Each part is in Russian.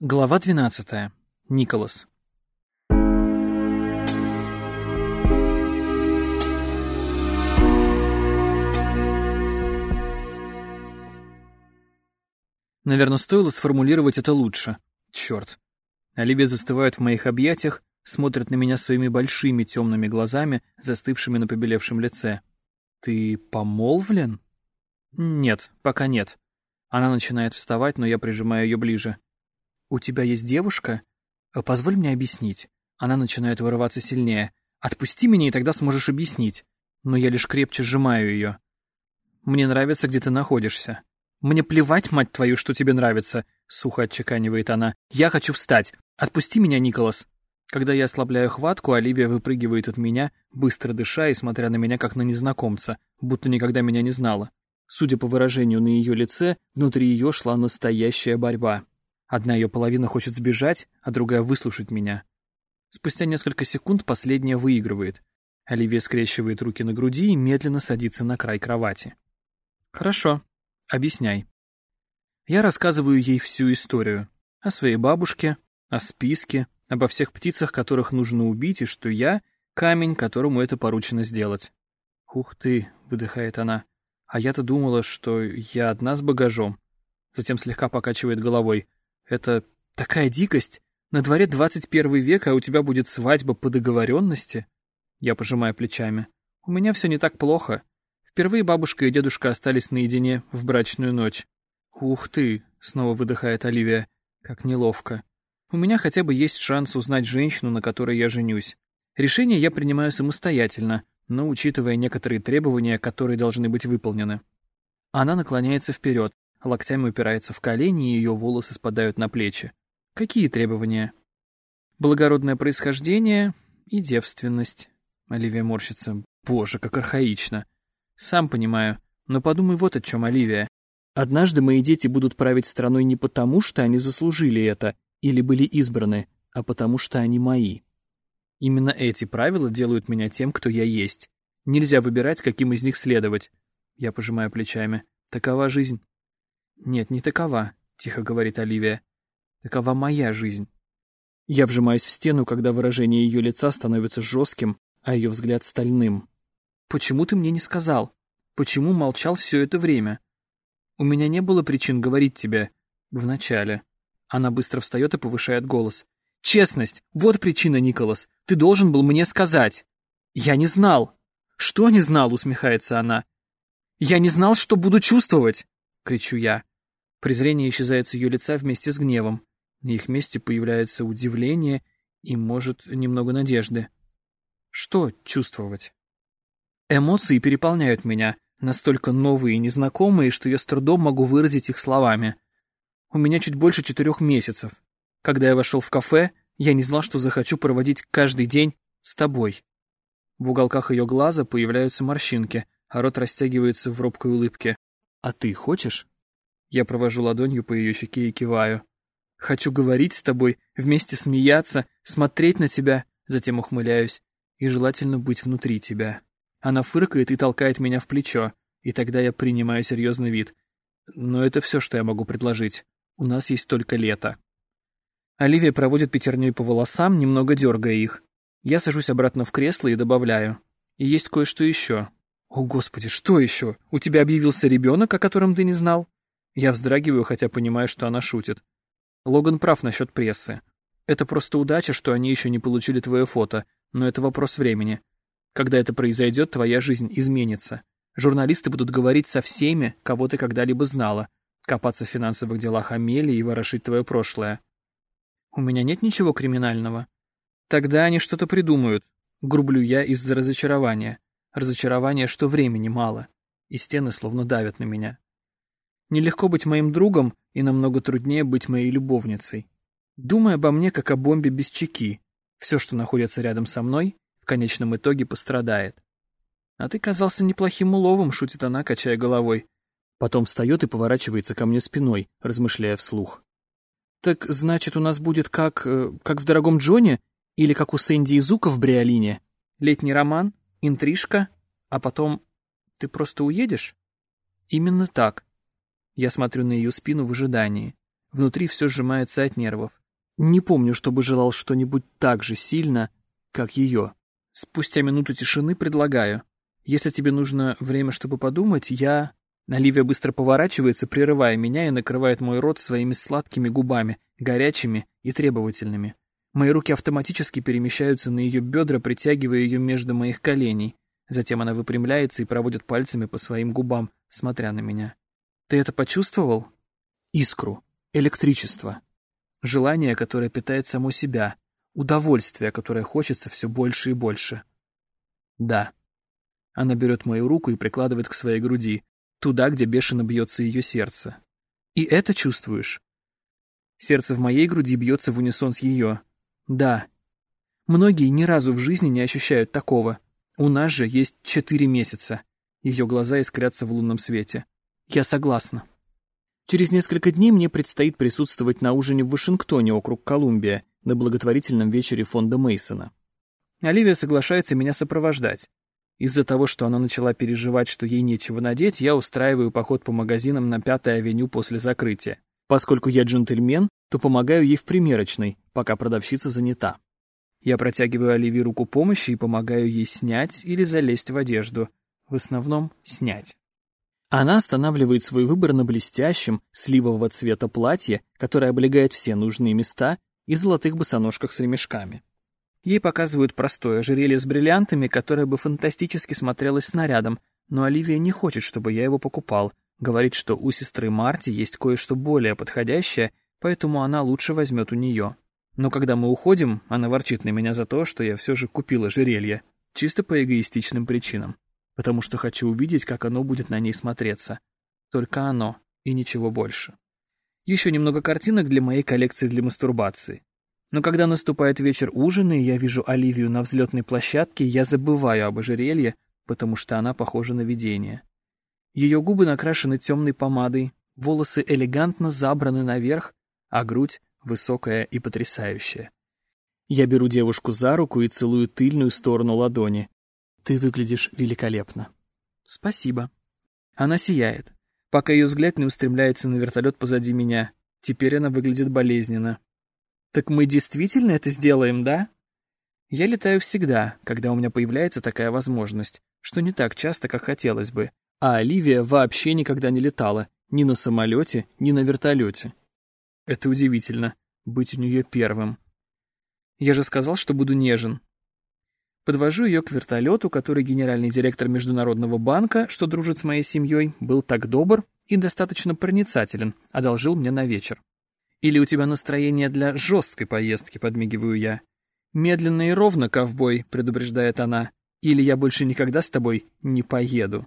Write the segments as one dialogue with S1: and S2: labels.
S1: Глава 12. Николас. Наверное, стоило сформулировать это лучше. Черт. Оливия застывает в моих объятиях, смотрит на меня своими большими темными глазами, застывшими на побелевшем лице. «Ты помолвлен?» «Нет, пока нет». Она начинает вставать, но я прижимаю ее ближе. «У тебя есть девушка? Э, позволь мне объяснить». Она начинает вырываться сильнее. «Отпусти меня, и тогда сможешь объяснить». Но я лишь крепче сжимаю ее. «Мне нравится, где ты находишься». «Мне плевать, мать твою, что тебе нравится», — сухо отчеканивает она. «Я хочу встать. Отпусти меня, Николас». Когда я ослабляю хватку, Оливия выпрыгивает от меня, быстро дыша и смотря на меня как на незнакомца, будто никогда меня не знала. Судя по выражению на ее лице, внутри ее шла настоящая борьба. Одна ее половина хочет сбежать, а другая выслушать меня. Спустя несколько секунд последняя выигрывает. Оливия скрещивает руки на груди и медленно садится на край кровати. «Хорошо. Объясняй». Я рассказываю ей всю историю. О своей бабушке, о списке, обо всех птицах, которых нужно убить, и что я — камень, которому это поручено сделать. «Ух ты!» — выдыхает она. «А я-то думала, что я одна с багажом». Затем слегка покачивает головой. «Это такая дикость! На дворе 21 век, а у тебя будет свадьба по договоренности?» Я пожимаю плечами. «У меня все не так плохо. Впервые бабушка и дедушка остались наедине в брачную ночь». «Ух ты!» — снова выдыхает Оливия. «Как неловко. У меня хотя бы есть шанс узнать женщину, на которой я женюсь. Решение я принимаю самостоятельно, но учитывая некоторые требования, которые должны быть выполнены. Она наклоняется вперед, локтями упирается в колени, и ее волосы спадают на плечи. Какие требования? Благородное происхождение и девственность. Оливия морщится. Боже, как архаично. Сам понимаю, но подумай вот о чем, Оливия. Однажды мои дети будут править страной не потому, что они заслужили это, или были избраны, а потому что они мои. Именно эти правила делают меня тем, кто я есть. Нельзя выбирать, каким из них следовать. Я пожимаю плечами. Такова жизнь. Нет, не такова, тихо говорит Оливия. Такова моя жизнь. Я вжимаюсь в стену, когда выражение ее лица становится жестким, а ее взгляд стальным. Почему ты мне не сказал? Почему молчал все это время? У меня не было причин говорить тебе вначале. Она быстро встает и повышает голос. «Честность! Вот причина, Николас! Ты должен был мне сказать!» «Я не знал!» «Что не знал?» — усмехается она. «Я не знал, что буду чувствовать!» — кричу я. Презрение исчезает с ее лица вместе с гневом. На их месте появляется удивление и, может, немного надежды. Что чувствовать? Эмоции переполняют меня, настолько новые и незнакомые, что я с трудом могу выразить их словами. У меня чуть больше четырех месяцев. Когда я вошел в кафе, я не знал, что захочу проводить каждый день с тобой. В уголках ее глаза появляются морщинки, а рот растягивается в робкой улыбке. «А ты хочешь?» Я провожу ладонью по ее щеке и киваю. «Хочу говорить с тобой, вместе смеяться, смотреть на тебя», затем ухмыляюсь, и желательно быть внутри тебя. Она фыркает и толкает меня в плечо, и тогда я принимаю серьезный вид. Но это все, что я могу предложить. У нас есть только лето. Оливия проводит пятерней по волосам, немного дергая их. Я сажусь обратно в кресло и добавляю. И есть кое-что еще. О, Господи, что еще? У тебя объявился ребенок, о котором ты не знал? Я вздрагиваю, хотя понимаю, что она шутит. Логан прав насчет прессы. Это просто удача, что они еще не получили твое фото, но это вопрос времени. Когда это произойдет, твоя жизнь изменится. Журналисты будут говорить со всеми, кого ты когда-либо знала, копаться в финансовых делах Амелии и ворошить твое прошлое. У меня нет ничего криминального. Тогда они что-то придумают. Грублю я из-за разочарования. Разочарование, что времени мало. И стены словно давят на меня. Нелегко быть моим другом, и намного труднее быть моей любовницей. Думай обо мне, как о бомбе без чеки. Все, что находится рядом со мной, в конечном итоге пострадает. А ты казался неплохим уловом, шутит она, качая головой. Потом встает и поворачивается ко мне спиной, размышляя вслух. «Так, значит, у нас будет как... Э, как в «Дорогом Джоне» или как у Сэнди и Зука в «Бриолине»? Летний роман? Интрижка? А потом... Ты просто уедешь?» «Именно так». Я смотрю на ее спину в ожидании. Внутри все сжимается от нервов. Не помню, чтобы желал что-нибудь так же сильно, как ее. Спустя минуту тишины предлагаю. Если тебе нужно время, чтобы подумать, я... Оливия быстро поворачивается, прерывая меня и накрывает мой рот своими сладкими губами, горячими и требовательными. Мои руки автоматически перемещаются на ее бедра, притягивая ее между моих коленей. Затем она выпрямляется и проводит пальцами по своим губам, смотря на меня. «Ты это почувствовал?» «Искру. Электричество. Желание, которое питает само себя. Удовольствие, которое хочется все больше и больше. Да. Она берет мою руку и прикладывает к своей груди, туда, где бешено бьется ее сердце. И это чувствуешь? Сердце в моей груди бьется в унисон с ее. Да. Многие ни разу в жизни не ощущают такого. У нас же есть четыре месяца. Ее глаза искрятся в лунном свете. Я согласна. Через несколько дней мне предстоит присутствовать на ужине в Вашингтоне, округ Колумбия, на благотворительном вечере фонда Мейсона. Оливия соглашается меня сопровождать. Из-за того, что она начала переживать, что ей нечего надеть, я устраиваю поход по магазинам на Пятой авеню после закрытия. Поскольку я джентльмен, то помогаю ей в примерочной, пока продавщица занята. Я протягиваю Оливии руку помощи и помогаю ей снять или залезть в одежду. В основном снять. Она останавливает свой выбор на блестящем, сливового цвета платье, которое облегает все нужные места, и золотых босоножках с ремешками. Ей показывают простое ожерелье с бриллиантами, которое бы фантастически смотрелось снарядом, но Оливия не хочет, чтобы я его покупал. Говорит, что у сестры Марти есть кое-что более подходящее, поэтому она лучше возьмет у нее. Но когда мы уходим, она ворчит на меня за то, что я все же купил ожерелье, чисто по эгоистичным причинам, потому что хочу увидеть, как оно будет на ней смотреться. Только оно, и ничего больше. Еще немного картинок для моей коллекции для мастурбации. Но когда наступает вечер ужина, и я вижу Оливию на взлетной площадке, я забываю об ожерелье, потому что она похожа на видение. Ее губы накрашены темной помадой, волосы элегантно забраны наверх, а грудь высокая и потрясающая. Я беру девушку за руку и целую тыльную сторону ладони. Ты выглядишь великолепно. Спасибо. Она сияет пока ее взгляд не устремляется на вертолет позади меня. Теперь она выглядит болезненно. «Так мы действительно это сделаем, да?» Я летаю всегда, когда у меня появляется такая возможность, что не так часто, как хотелось бы. А Оливия вообще никогда не летала, ни на самолете, ни на вертолете. Это удивительно, быть у нее первым. Я же сказал, что буду нежен. Подвожу ее к вертолету, который генеральный директор Международного банка, что дружит с моей семьей, был так добр и достаточно проницателен, одолжил мне на вечер. Или у тебя настроение для жесткой поездки, подмигиваю я. Медленно и ровно, ковбой, предупреждает она. Или я больше никогда с тобой не поеду.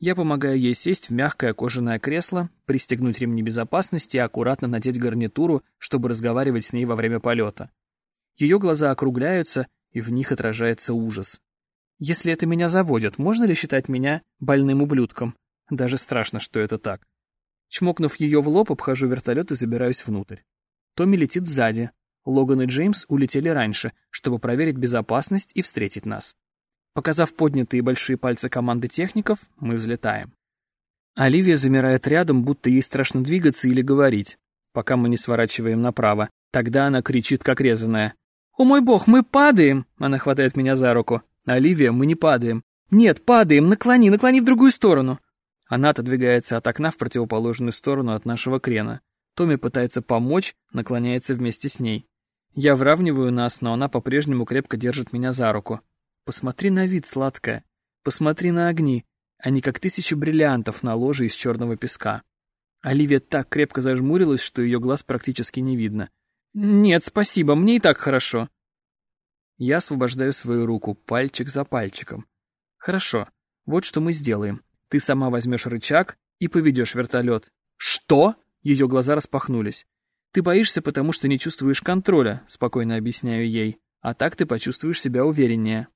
S1: Я помогаю ей сесть в мягкое кожаное кресло, пристегнуть ремни безопасности и аккуратно надеть гарнитуру, чтобы разговаривать с ней во время полета. Ее глаза округляются, и в них отражается ужас. Если это меня заводит, можно ли считать меня больным ублюдком? Даже страшно, что это так. Чмокнув ее в лоб, обхожу вертолет и забираюсь внутрь. Томми летит сзади. Логан и Джеймс улетели раньше, чтобы проверить безопасность и встретить нас. Показав поднятые большие пальцы команды техников, мы взлетаем. Оливия замирает рядом, будто ей страшно двигаться или говорить, пока мы не сворачиваем направо. Тогда она кричит, как резаная. «О мой бог, мы падаем!» Она хватает меня за руку. «Оливия, мы не падаем». «Нет, падаем! Наклони, наклони в другую сторону!» Она отодвигается от окна в противоположную сторону от нашего крена. Томми пытается помочь, наклоняется вместе с ней. Я вравниваю нас, но она по-прежнему крепко держит меня за руку. «Посмотри на вид, сладкая. Посмотри на огни. Они как тысячи бриллиантов на ложе из черного песка». Оливия так крепко зажмурилась, что ее глаз практически не видно. «Нет, спасибо, мне и так хорошо». Я освобождаю свою руку, пальчик за пальчиком. «Хорошо, вот что мы сделаем. Ты сама возьмешь рычаг и поведешь вертолет». «Что?» Ее глаза распахнулись. «Ты боишься, потому что не чувствуешь контроля», — спокойно объясняю ей. «А так ты почувствуешь себя увереннее».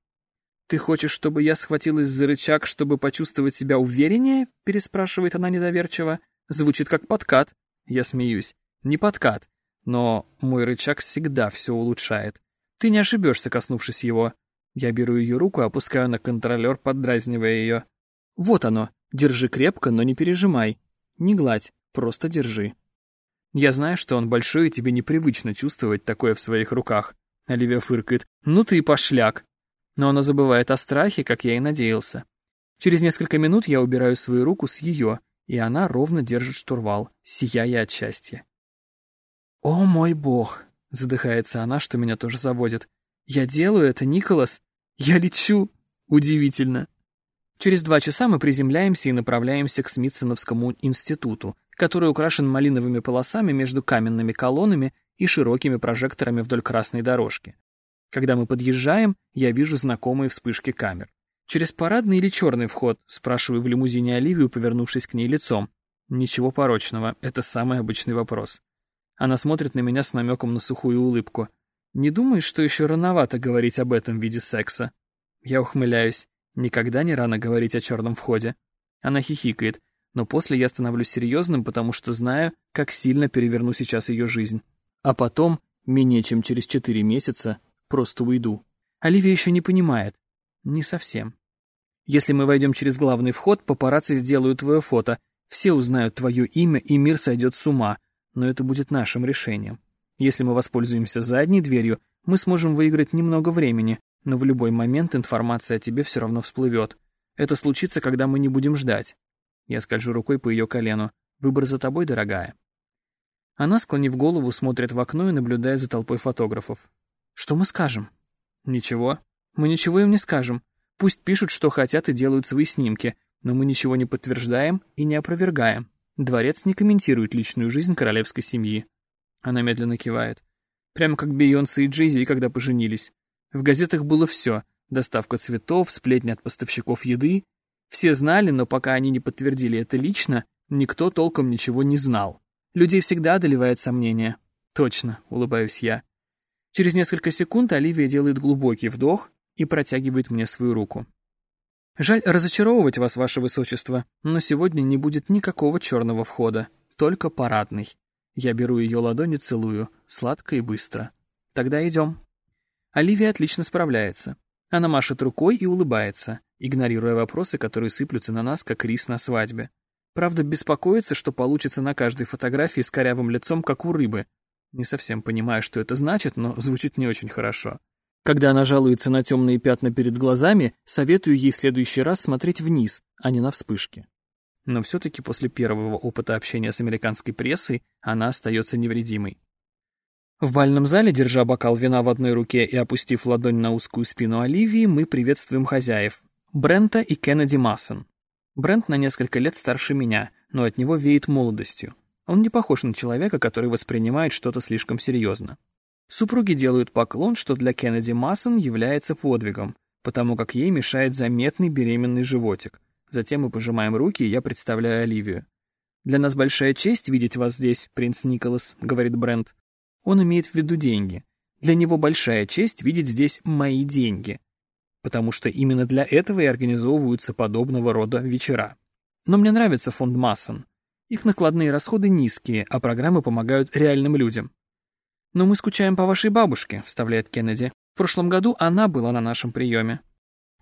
S1: «Ты хочешь, чтобы я схватилась за рычаг, чтобы почувствовать себя увереннее?» — переспрашивает она недоверчиво. «Звучит как подкат». Я смеюсь. «Не подкат. Но мой рычаг всегда все улучшает. Ты не ошибешься, коснувшись его. Я беру ее руку и опускаю на контролер, поддразнивая ее. Вот оно. Держи крепко, но не пережимай. Не гладь, просто держи. Я знаю, что он большой, и тебе непривычно чувствовать такое в своих руках. Оливия фыркает. Ну ты и пошляк. Но она забывает о страхе, как я и надеялся. Через несколько минут я убираю свою руку с ее, и она ровно держит штурвал, сияя от счастья. «О мой бог!» — задыхается она, что меня тоже заводит. «Я делаю это, Николас! Я лечу! Удивительно!» Через два часа мы приземляемся и направляемся к Смитсоновскому институту, который украшен малиновыми полосами между каменными колоннами и широкими прожекторами вдоль красной дорожки. Когда мы подъезжаем, я вижу знакомые вспышки камер. «Через парадный или черный вход?» — спрашиваю в лимузине Оливию, повернувшись к ней лицом. Ничего порочного, это самый обычный вопрос. Она смотрит на меня с намеком на сухую улыбку. «Не думаешь, что еще рановато говорить об этом виде секса?» Я ухмыляюсь. Никогда не рано говорить о черном входе. Она хихикает, но после я становлюсь серьезным, потому что знаю, как сильно переверну сейчас ее жизнь. А потом, менее чем через четыре месяца, просто уйду. Оливия еще не понимает. Не совсем. Если мы войдем через главный вход, папарацци сделают твое фото, все узнают твое имя, и мир сойдет с ума, но это будет нашим решением. Если мы воспользуемся задней дверью, мы сможем выиграть немного времени, но в любой момент информация о тебе все равно всплывет. Это случится, когда мы не будем ждать. Я скольжу рукой по ее колену. Выбор за тобой, дорогая. Она, склонив голову, смотрит в окно и наблюдает за толпой фотографов. Что мы скажем? Ничего. Мы ничего им не скажем. Пусть пишут, что хотят и делают свои снимки, но мы ничего не подтверждаем и не опровергаем. Дворец не комментирует личную жизнь королевской семьи. Она медленно кивает. Прямо как Бейонсе и Джейзи, когда поженились. В газетах было все. Доставка цветов, сплетни от поставщиков еды. Все знали, но пока они не подтвердили это лично, никто толком ничего не знал. Людей всегда одолевает сомнение. Точно, улыбаюсь я. Через несколько секунд Оливия делает глубокий вдох и протягивает мне свою руку. Жаль разочаровывать вас, ваше высочество, но сегодня не будет никакого черного входа, только парадный. Я беру ее ладонь и целую, сладко и быстро. Тогда идем. Оливия отлично справляется. Она машет рукой и улыбается, игнорируя вопросы, которые сыплются на нас, как рис на свадьбе. Правда, беспокоится, что получится на каждой фотографии с корявым лицом, как у рыбы. Не совсем понимаю, что это значит, но звучит не очень хорошо. Когда она жалуется на темные пятна перед глазами, советую ей в следующий раз смотреть вниз, а не на вспышки. Но все-таки после первого опыта общения с американской прессой она остается невредимой. В бальном зале, держа бокал вина в одной руке и опустив ладонь на узкую спину Оливии, мы приветствуем хозяев — Брента и Кеннеди Массон. Брент на несколько лет старше меня, но от него веет молодостью. Он не похож на человека, который воспринимает что-то слишком серьезно. Супруги делают поклон, что для Кеннеди Массон является подвигом, потому как ей мешает заметный беременный животик. Затем мы пожимаем руки, и я представляю Оливию. «Для нас большая честь видеть вас здесь, принц Николас», — говорит Брент. Он имеет в виду деньги. Для него большая честь видеть здесь мои деньги. Потому что именно для этого и организовываются подобного рода вечера. Но мне нравится фонд Массон. Их накладные расходы низкие, а программы помогают реальным людям. «Но мы скучаем по вашей бабушке», — вставляет Кеннеди. «В прошлом году она была на нашем приеме».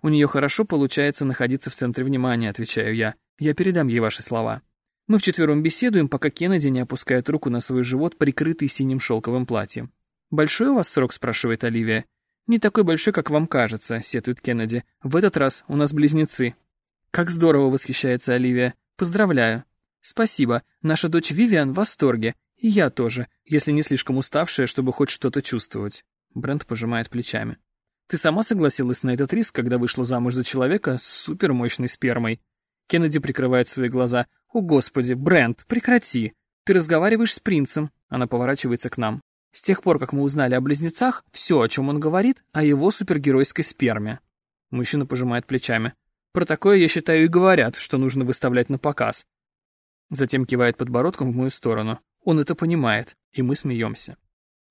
S1: «У нее хорошо получается находиться в центре внимания», — отвечаю я. «Я передам ей ваши слова». Мы вчетвером беседуем, пока Кеннеди не опускает руку на свой живот, прикрытый синим шелковым платьем. «Большой у вас срок?» — спрашивает Оливия. «Не такой большой, как вам кажется», — сетует Кеннеди. «В этот раз у нас близнецы». «Как здорово!» — восхищается Оливия. «Поздравляю». «Спасибо. Наша дочь Вивиан в восторге. И я тоже, если не слишком уставшая, чтобы хоть что-то чувствовать». Брент пожимает плечами. «Ты сама согласилась на этот риск, когда вышла замуж за человека с супермощной спермой?» Кеннеди прикрывает свои глаза. «О, Господи, Брент, прекрати! Ты разговариваешь с принцем!» Она поворачивается к нам. С тех пор, как мы узнали о близнецах, все, о чем он говорит, о его супергеройской сперме. Мужчина пожимает плечами. Про такое, я считаю, и говорят, что нужно выставлять на показ. Затем кивает подбородком в мою сторону. Он это понимает, и мы смеемся.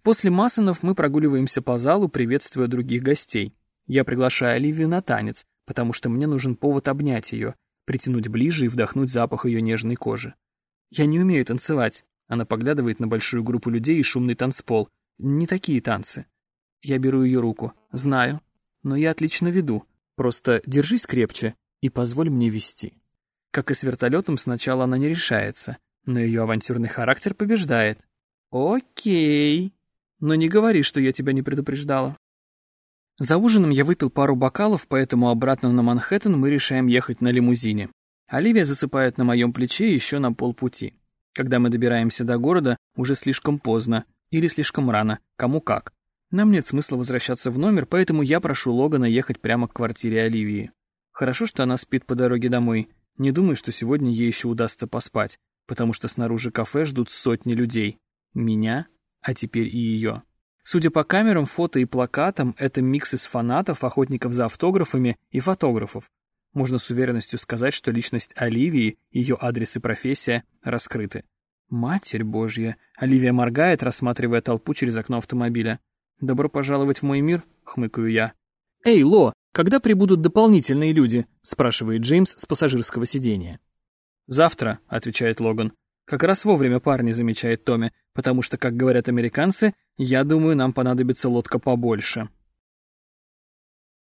S1: После Массонов мы прогуливаемся по залу, приветствуя других гостей. Я приглашаю Оливию на танец, потому что мне нужен повод обнять ее, притянуть ближе и вдохнуть запах ее нежной кожи. «Я не умею танцевать», — она поглядывает на большую группу людей и шумный танцпол. «Не такие танцы». Я беру ее руку. «Знаю. Но я отлично веду. Просто держись крепче и позволь мне вести». Как и с вертолетом, сначала она не решается, но ее авантюрный характер побеждает, Окей. Но не говори, что я тебя не предупреждала. За ужином я выпил пару бокалов, поэтому обратно на Манхэттен мы решаем ехать на лимузине. Оливия засыпает на моем плече еще на полпути. Когда мы добираемся до города, уже слишком поздно или слишком рано, кому как. Нам нет смысла возвращаться в номер, поэтому я прошу Логана ехать прямо к квартире Оливии. Хорошо, что она спит по дороге домой. Не думаю, что сегодня ей еще удастся поспать, потому что снаружи кафе ждут сотни людей. Меня, а теперь и ее. Судя по камерам, фото и плакатам, это микс из фанатов, охотников за автографами и фотографов. Можно с уверенностью сказать, что личность Оливии, ее адрес и профессия раскрыты. Матерь Божья! Оливия моргает, рассматривая толпу через окно автомобиля. «Добро пожаловать в мой мир», — хмыкаю я. «Эй, Ло, когда прибудут дополнительные люди?» — спрашивает Джеймс с пассажирского сидения. «Завтра», — отвечает Логан. Как раз вовремя парни, замечает Томми, потому что, как говорят американцы, я думаю, нам понадобится лодка побольше.